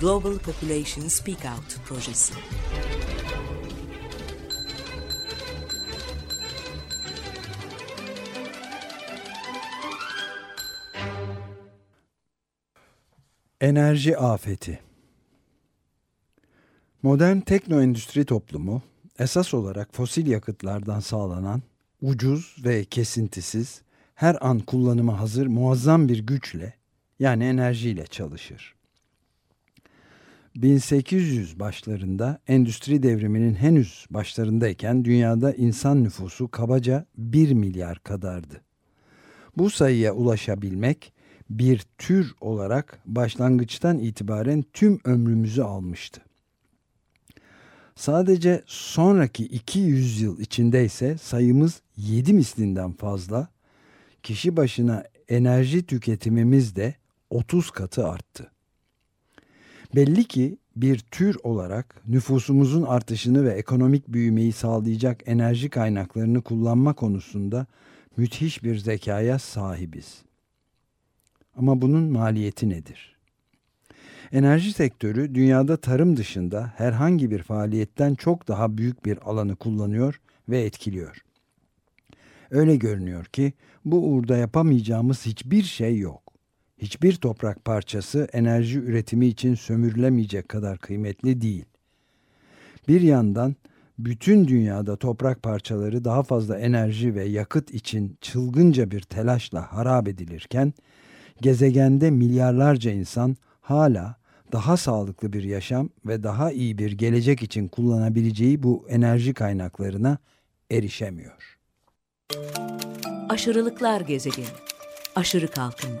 Global Population Speak Out projesi. Enerji afeti Modern teknoendüstri toplumu esas olarak fosil yakıtlardan sağlanan ucuz ve kesintisiz her an kullanıma hazır muazzam bir güçle yani enerjiyle çalışır. 1800 başlarında endüstri devriminin henüz başlarındayken dünyada insan nüfusu kabaca 1 milyar kadardı. Bu sayıya ulaşabilmek bir tür olarak başlangıçtan itibaren tüm ömrümüzü almıştı. Sadece sonraki 200 yıl içinde ise sayımız 7 mislinden fazla, kişi başına enerji tüketimimiz de 30 katı arttı. Belli ki bir tür olarak nüfusumuzun artışını ve ekonomik büyümeyi sağlayacak enerji kaynaklarını kullanma konusunda müthiş bir zekaya sahibiz. Ama bunun maliyeti nedir? Enerji sektörü dünyada tarım dışında herhangi bir faaliyetten çok daha büyük bir alanı kullanıyor ve etkiliyor. Öyle görünüyor ki bu uğurda yapamayacağımız hiçbir şey yok. Hiçbir toprak parçası enerji üretimi için sömürülemeyecek kadar kıymetli değil. Bir yandan bütün dünyada toprak parçaları daha fazla enerji ve yakıt için çılgınca bir telaşla harap edilirken gezegende milyarlarca insan hala daha sağlıklı bir yaşam ve daha iyi bir gelecek için kullanabileceği bu enerji kaynaklarına erişemiyor. Aşırılıklar gezegeni, aşırı kalkınma,